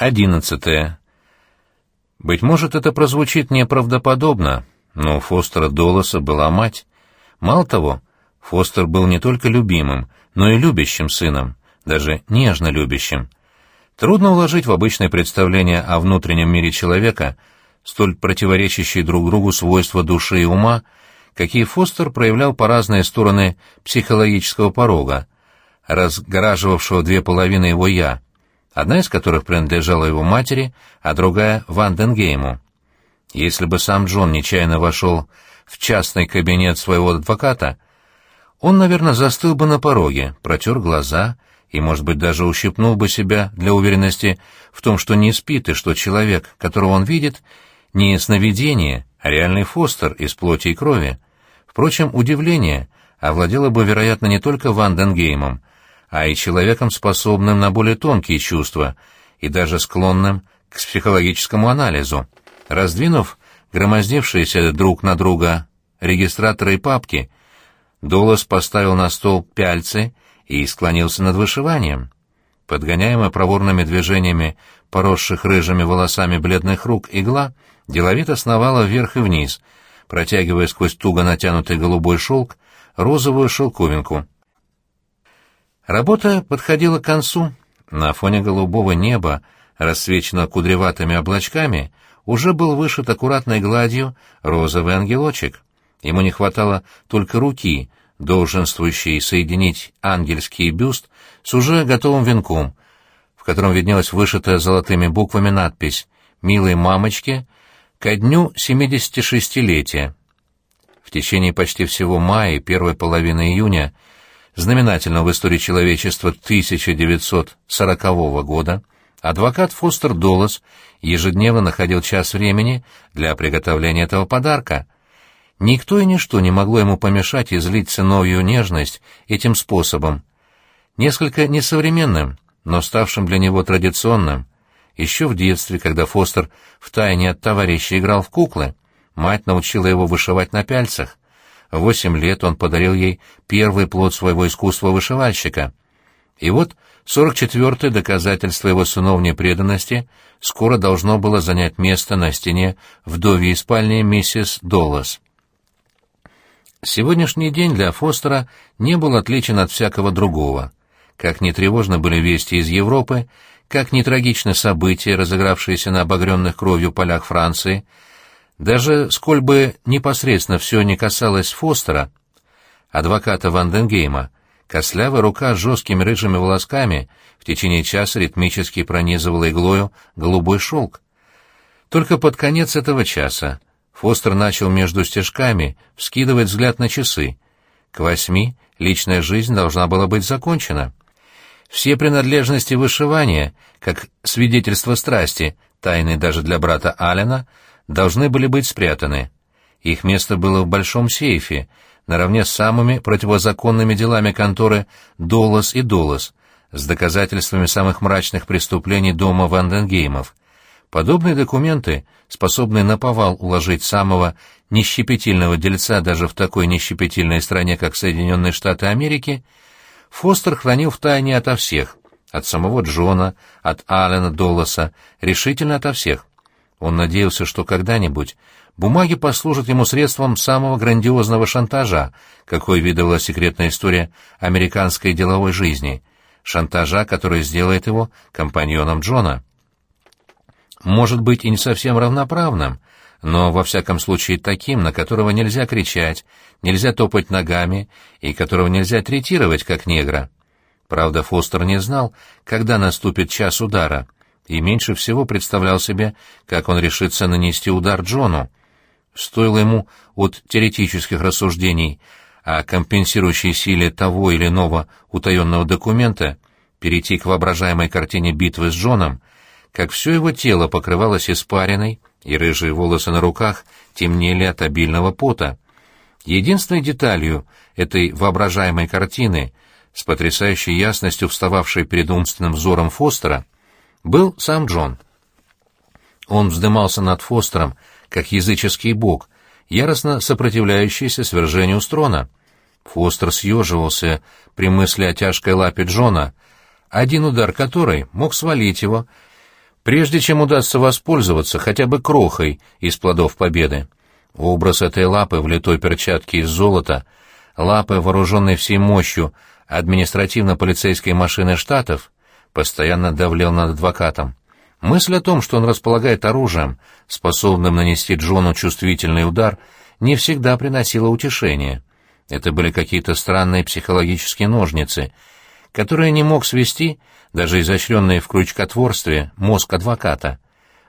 Одиннадцатое. Быть может, это прозвучит неправдоподобно, но у Фостера Долоса была мать. Мало того, Фостер был не только любимым, но и любящим сыном, даже нежно любящим. Трудно уложить в обычное представление о внутреннем мире человека столь противоречащие друг другу свойства души и ума, какие Фостер проявлял по разные стороны психологического порога, разгораживавшего две половины его «я», одна из которых принадлежала его матери, а другая — Ванденгейму. Если бы сам Джон нечаянно вошел в частный кабинет своего адвоката, он, наверное, застыл бы на пороге, протер глаза и, может быть, даже ущипнул бы себя для уверенности в том, что не спит и что человек, которого он видит, не сновидение, а реальный Фостер из плоти и крови. Впрочем, удивление овладело бы, вероятно, не только Ванденгеймом, а и человеком, способным на более тонкие чувства и даже склонным к психологическому анализу. Раздвинув громоздившиеся друг на друга регистраторы и папки, Долос поставил на стол пяльцы и склонился над вышиванием. Подгоняемая проворными движениями поросших рыжими волосами бледных рук игла деловито сновала вверх и вниз, протягивая сквозь туго натянутый голубой шелк розовую шелковинку — Работа подходила к концу. На фоне голубого неба, рассвеченного кудреватыми облачками, уже был вышит аккуратной гладью розовый ангелочек. Ему не хватало только руки, долженствующей соединить ангельский бюст с уже готовым венком, в котором виднелась вышитая золотыми буквами надпись «Милой мамочке ко дню 76-летия». В течение почти всего мая и первой половины июня знаменательного в истории человечества 1940 года, адвокат Фостер Доллас ежедневно находил час времени для приготовления этого подарка. Никто и ничто не могло ему помешать излить сыновью нежность этим способом. Несколько несовременным, но ставшим для него традиционным. Еще в детстве, когда Фостер втайне от товарища играл в куклы, мать научила его вышивать на пяльцах. В восемь лет он подарил ей первый плод своего искусства вышивальщика. И вот сорок четвертое доказательство его сыновней преданности скоро должно было занять место на стене вдовьей спальни миссис Доллас. Сегодняшний день для Фостера не был отличен от всякого другого. Как не тревожны были вести из Европы, как не трагичны события, разыгравшиеся на обогренных кровью полях Франции — даже сколь бы непосредственно все не касалось Фостера, адвоката Ванденгейма, кослявая рука с жесткими рыжими волосками в течение часа ритмически пронизывала иглою голубой шелк. Только под конец этого часа Фостер начал между стежками вскидывать взгляд на часы. К восьми личная жизнь должна была быть закончена. Все принадлежности вышивания, как свидетельство страсти, тайны даже для брата Алина, должны были быть спрятаны. Их место было в большом сейфе, наравне с самыми противозаконными делами конторы «Долос и Долос», с доказательствами самых мрачных преступлений дома Ванденгеймов. Подобные документы, способные наповал уложить самого нещепетильного дельца даже в такой нещепетильной стране, как Соединенные Штаты Америки, Фостер хранил в тайне ото всех, от самого Джона, от Аллена Долоса, решительно ото всех. Он надеялся, что когда-нибудь бумаги послужат ему средством самого грандиозного шантажа, какой видела секретная история американской деловой жизни, шантажа, который сделает его компаньоном Джона. Может быть, и не совсем равноправным, но, во всяком случае, таким, на которого нельзя кричать, нельзя топать ногами и которого нельзя третировать как негра. Правда, Фостер не знал, когда наступит час удара — и меньше всего представлял себе, как он решится нанести удар Джону. Стоило ему от теоретических рассуждений о компенсирующей силе того или иного утаенного документа перейти к воображаемой картине битвы с Джоном, как все его тело покрывалось испариной, и рыжие волосы на руках темнели от обильного пота. Единственной деталью этой воображаемой картины, с потрясающей ясностью встававшей перед умственным взором Фостера, был сам Джон. Он вздымался над Фостером, как языческий бог, яростно сопротивляющийся свержению Строна. Фостер съеживался при мысли о тяжкой лапе Джона, один удар которой мог свалить его, прежде чем удастся воспользоваться хотя бы крохой из плодов победы. Образ этой лапы в литой перчатке из золота, лапы, вооруженной всей мощью административно-полицейской машины штатов, постоянно давлел над адвокатом. Мысль о том, что он располагает оружием, способным нанести Джону чувствительный удар, не всегда приносила утешение. Это были какие-то странные психологические ножницы, которые не мог свести даже изощренный в крючкотворстве мозг адвоката.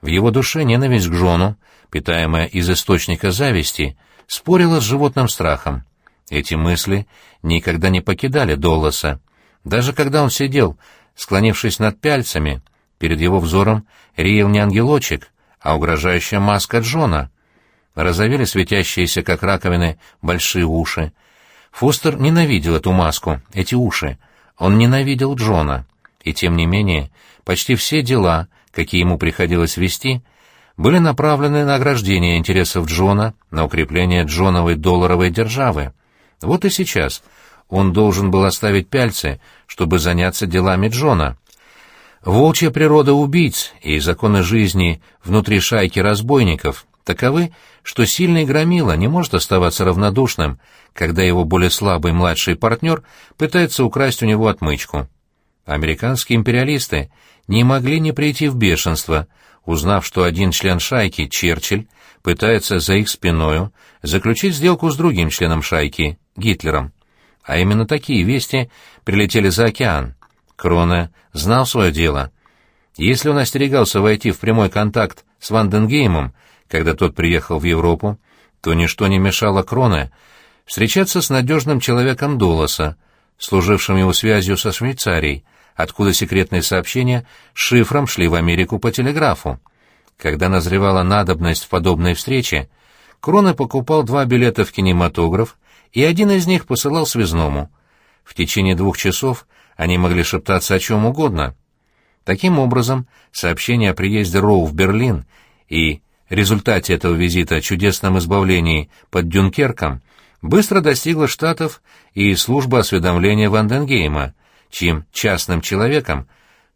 В его душе ненависть к Джону, питаемая из источника зависти, спорила с животным страхом. Эти мысли никогда не покидали Долласа. Даже когда он сидел, склонившись над пяльцами, перед его взором реял не ангелочек, а угрожающая маска Джона. Разовели светящиеся, как раковины, большие уши. Фостер ненавидел эту маску, эти уши. Он ненавидел Джона. И тем не менее, почти все дела, какие ему приходилось вести, были направлены на ограждение интересов Джона, на укрепление Джоновой долларовой державы. Вот и сейчас он должен был оставить пяльцы, чтобы заняться делами Джона. Волчья природа убийц и законы жизни внутри шайки разбойников таковы, что сильный громила не может оставаться равнодушным, когда его более слабый младший партнер пытается украсть у него отмычку. Американские империалисты не могли не прийти в бешенство, узнав, что один член шайки, Черчилль, пытается за их спиною заключить сделку с другим членом шайки, Гитлером. А именно такие вести прилетели за океан. Крона знал свое дело. Если он остерегался войти в прямой контакт с Ванденгеймом, когда тот приехал в Европу, то ничто не мешало Кроне встречаться с надежным человеком Долоса, служившим его связью со Швейцарией, откуда секретные сообщения шифром шли в Америку по телеграфу. Когда назревала надобность в подобной встрече, Крона покупал два билета в кинематограф, и один из них посылал связному. В течение двух часов они могли шептаться о чем угодно. Таким образом, сообщение о приезде Роу в Берлин и результате этого визита о чудесном избавлении под Дюнкерком быстро достигло Штатов и служба осведомления Ванденгейма, чьим частным человеком,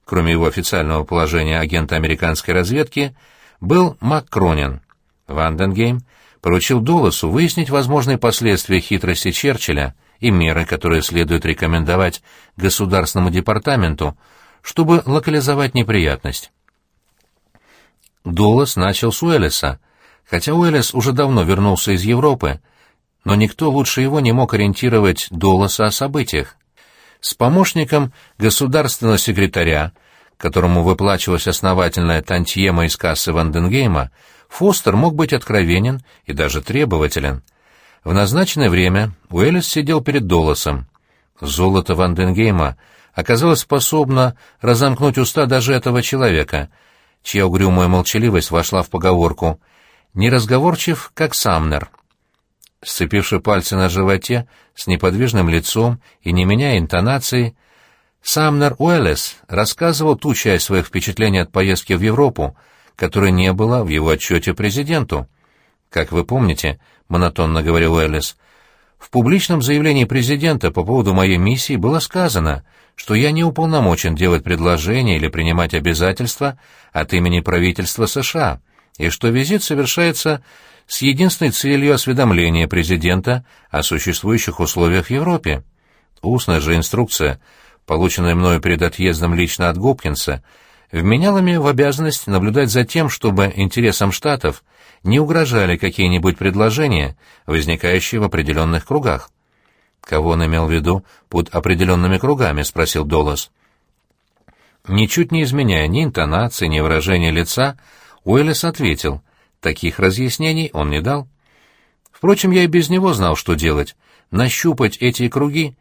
кроме его официального положения агента американской разведки, был Маккронин. Ванденгейм поручил Дуласу выяснить возможные последствия хитрости Черчилля и меры, которые следует рекомендовать Государственному департаменту, чтобы локализовать неприятность. Дулас начал с Уэллиса, хотя Уэллис уже давно вернулся из Европы, но никто лучше его не мог ориентировать Дуласа о событиях. С помощником государственного секретаря, которому выплачивалась основательная тантьема из кассы Ванденгейма, Фостер мог быть откровенен и даже требователен. В назначенное время Уэллис сидел перед Долосом. Золото Ванденгейма оказалось способно разомкнуть уста даже этого человека, чья угрюмая молчаливость вошла в поговорку «неразговорчив, как Самнер». Сцепивши пальцы на животе, с неподвижным лицом и не меняя интонации, Самнер Уэллес рассказывал ту часть своих впечатлений от поездки в Европу, которой не было в его отчете президенту. «Как вы помните», — монотонно говорил Уэллес, — «в публичном заявлении президента по поводу моей миссии было сказано, что я не уполномочен делать предложения или принимать обязательства от имени правительства США, и что визит совершается с единственной целью осведомления президента о существующих условиях в Европе. Устная же инструкция, полученная мною перед отъездом лично от Гопкинса, вменяла меня в обязанность наблюдать за тем, чтобы интересам Штатов не угрожали какие-нибудь предложения, возникающие в определенных кругах. «Кого он имел в виду под определенными кругами?» — спросил Долос. Ничуть не изменяя ни интонации, ни выражения лица, Уэллис ответил, Таких разъяснений он не дал. Впрочем, я и без него знал, что делать — нащупать эти круги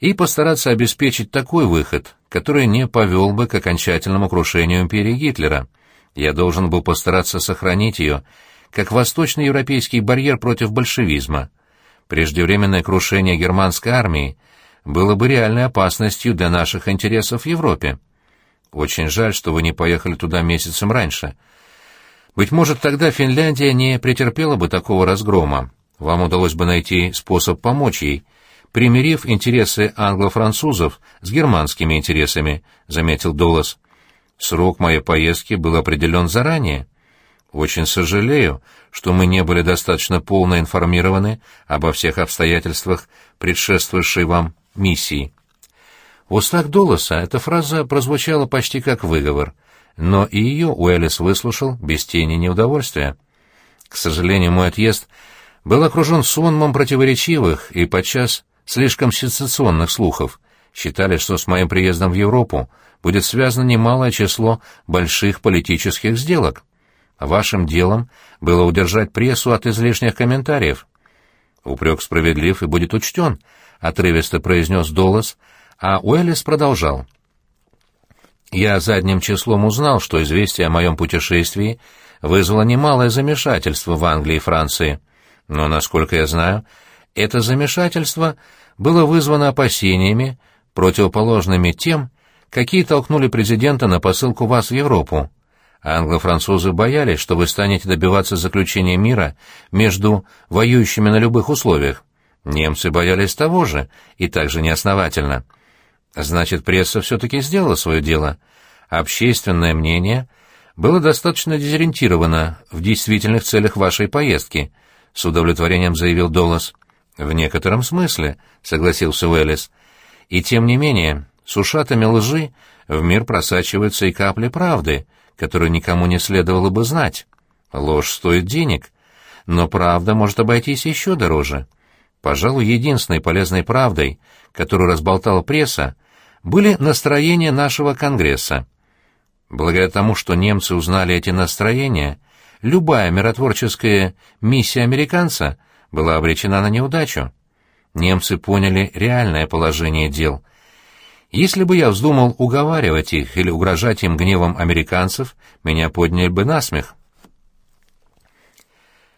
и постараться обеспечить такой выход, который не повел бы к окончательному крушению империи Гитлера. Я должен был постараться сохранить ее, как восточноевропейский барьер против большевизма. Преждевременное крушение германской армии было бы реальной опасностью для наших интересов в Европе. Очень жаль, что вы не поехали туда месяцем раньше — быть может, тогда Финляндия не претерпела бы такого разгрома. Вам удалось бы найти способ помочь ей, примирив интересы англо-французов с германскими интересами, — заметил Дулас. Срок моей поездки был определен заранее. Очень сожалею, что мы не были достаточно полно информированы обо всех обстоятельствах предшествовавшей вам миссии. В устах Дулоса эта фраза прозвучала почти как выговор, но и ее Уэллис выслушал без тени неудовольствия. К сожалению, мой отъезд был окружен сонмом противоречивых и подчас слишком сенсационных слухов. Считали, что с моим приездом в Европу будет связано немалое число больших политических сделок. Вашим делом было удержать прессу от излишних комментариев. Упрек справедлив и будет учтен, — отрывисто произнес Долос, а Уэллис продолжал. Я задним числом узнал, что известие о моем путешествии вызвало немалое замешательство в Англии и Франции. Но, насколько я знаю, это замешательство было вызвано опасениями, противоположными тем, какие толкнули президента на посылку вас в Европу. Англо-французы боялись, что вы станете добиваться заключения мира между воюющими на любых условиях. Немцы боялись того же, и также неосновательно. Значит, пресса все-таки сделала свое дело. Общественное мнение было достаточно дезориентировано в действительных целях вашей поездки, — с удовлетворением заявил Долос. «В некотором смысле», — согласился Уэллис. «И тем не менее, с ушатами лжи в мир просачиваются и капли правды, которую никому не следовало бы знать. Ложь стоит денег, но правда может обойтись еще дороже. Пожалуй, единственной полезной правдой, которую разболтала пресса, были настроения нашего Конгресса. Благодаря тому, что немцы узнали эти настроения, любая миротворческая миссия американца была обречена на неудачу. Немцы поняли реальное положение дел. Если бы я вздумал уговаривать их или угрожать им гневом американцев, меня подняли бы на смех.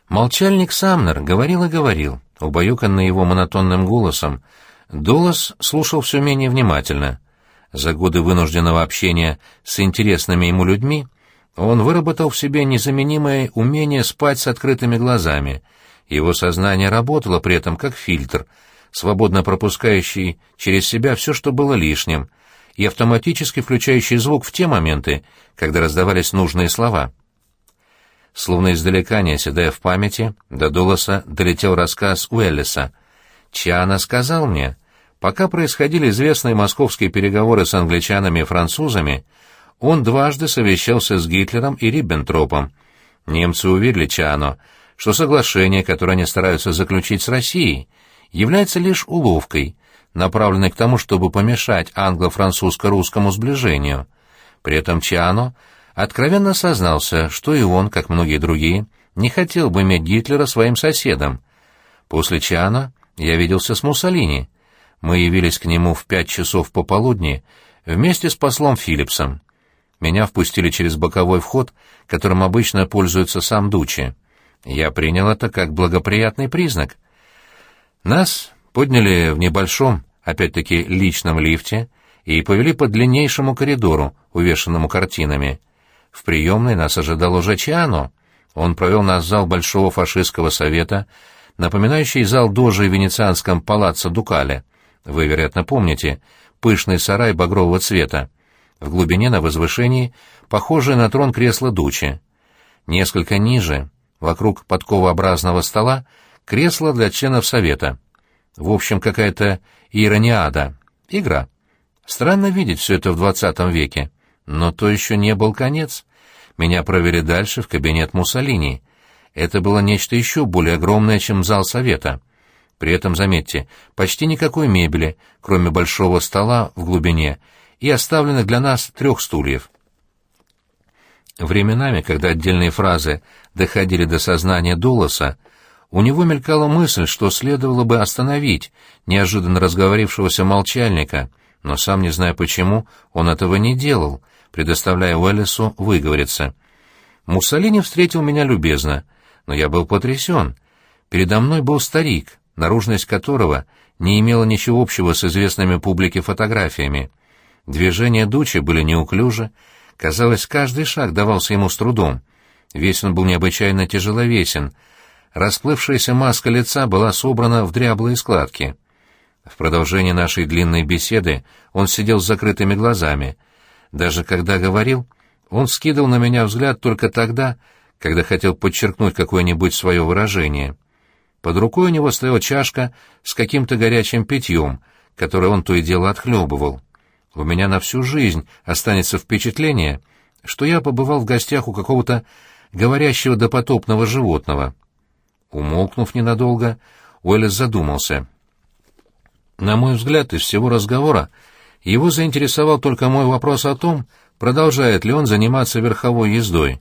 Молчальник Самнер говорил и говорил, убаюканный его монотонным голосом. Долос слушал все менее внимательно. За годы вынужденного общения с интересными ему людьми он выработал в себе незаменимое умение спать с открытыми глазами. Его сознание работало при этом как фильтр, свободно пропускающий через себя все, что было лишним, и автоматически включающий звук в те моменты, когда раздавались нужные слова. Словно издалека, не оседая в памяти, до Дулоса долетел рассказ Уэллиса. «Чиана сказал мне, пока происходили известные московские переговоры с англичанами и французами, он дважды совещался с Гитлером и Риббентропом. Немцы уверили Чано, что соглашение, которое они стараются заключить с Россией, является лишь уловкой, направленной к тому, чтобы помешать англо-французско-русскому сближению. При этом Чано откровенно сознался, что и он, как многие другие, не хотел бы иметь Гитлера своим соседом. После Чано я виделся с Муссолини. Мы явились к нему в пять часов пополудни вместе с послом Филлипсом. Меня впустили через боковой вход, которым обычно пользуется сам Дучи. Я принял это как благоприятный признак. Нас подняли в небольшом, опять-таки, личном лифте и повели по длиннейшему коридору, увешанному картинами. В приемной нас ожидал уже Чиано. Он провел нас в зал Большого фашистского совета, напоминающий зал Дожи в венецианском палаццо Дукале. Вы, вероятно, помните, пышный сарай багрового цвета. В глубине на возвышении похожее на трон кресло Дучи. Несколько ниже, вокруг подковообразного стола, кресло для членов совета. В общем, какая-то ирониада. Игра. Странно видеть все это в двадцатом веке. Но то еще не был конец. Меня провели дальше в кабинет Муссолини. Это было нечто еще более огромное, чем зал совета. При этом, заметьте, почти никакой мебели, кроме большого стола в глубине и оставленных для нас трех стульев. Временами, когда отдельные фразы доходили до сознания Дулоса, у него мелькала мысль, что следовало бы остановить неожиданно разговорившегося молчальника, но сам не зная почему, он этого не делал, предоставляя Уэллису выговориться. Муссолини встретил меня любезно, но я был потрясен. Передо мной был старик, наружность которого не имела ничего общего с известными публике фотографиями. Движения Дучи были неуклюжи, казалось, каждый шаг давался ему с трудом. Весь он был необычайно тяжеловесен, расплывшаяся маска лица была собрана в дряблые складки. В продолжении нашей длинной беседы он сидел с закрытыми глазами. Даже когда говорил, он скидывал на меня взгляд только тогда, когда хотел подчеркнуть какое-нибудь свое выражение. Под рукой у него стояла чашка с каким-то горячим питьем, которое он то и дело отхлебывал. У меня на всю жизнь останется впечатление, что я побывал в гостях у какого-то говорящего допотопного животного. Умолкнув ненадолго, Уэллес задумался. На мой взгляд, из всего разговора его заинтересовал только мой вопрос о том, продолжает ли он заниматься верховой ездой.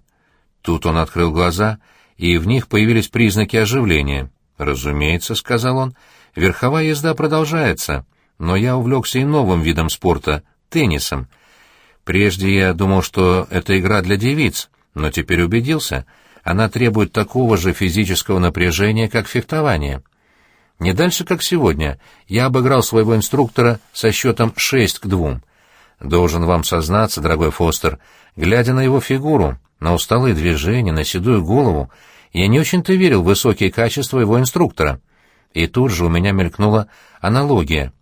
Тут он открыл глаза, и в них появились признаки оживления. «Разумеется», — сказал он, — «верховая езда продолжается, но я увлекся и новым видом спорта — теннисом. Прежде я думал, что это игра для девиц, но теперь убедился, она требует такого же физического напряжения, как фехтование». Не дальше, как сегодня, я обыграл своего инструктора со счетом 6 к 2. Должен вам сознаться, дорогой Фостер, глядя на его фигуру, на усталые движения, на седую голову, я не очень-то верил в высокие качества его инструктора. И тут же у меня мелькнула аналогия.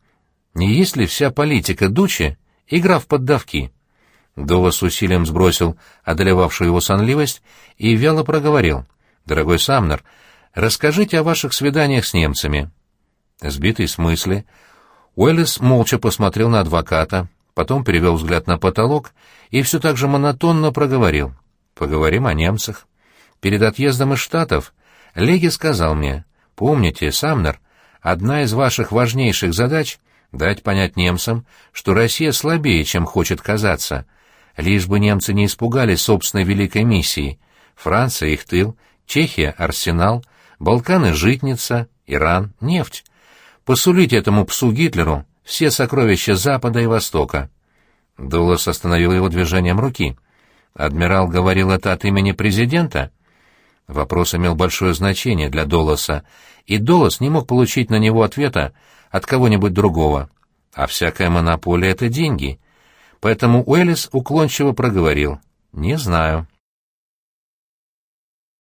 Не есть ли вся политика Дучи игра в поддавки? Дова с усилием сбросил одолевавшую его сонливость и вяло проговорил. «Дорогой Самнер, Расскажите о ваших свиданиях с немцами». Сбитый с мысли, Уэллис молча посмотрел на адвоката, потом перевел взгляд на потолок и все так же монотонно проговорил. «Поговорим о немцах. Перед отъездом из Штатов Леги сказал мне, помните, Самнер, одна из ваших важнейших задач — дать понять немцам, что Россия слабее, чем хочет казаться, лишь бы немцы не испугались собственной великой миссии. Франция — их тыл, Чехия — арсенал — Балканы — житница, Иран — нефть. Посулите этому псу Гитлеру все сокровища Запада и Востока. Дулас остановил его движением руки. Адмирал говорил это от имени президента? Вопрос имел большое значение для Долоса, и Долос не мог получить на него ответа от кого-нибудь другого. А всякая монополия — это деньги. Поэтому Уэллис уклончиво проговорил. «Не знаю».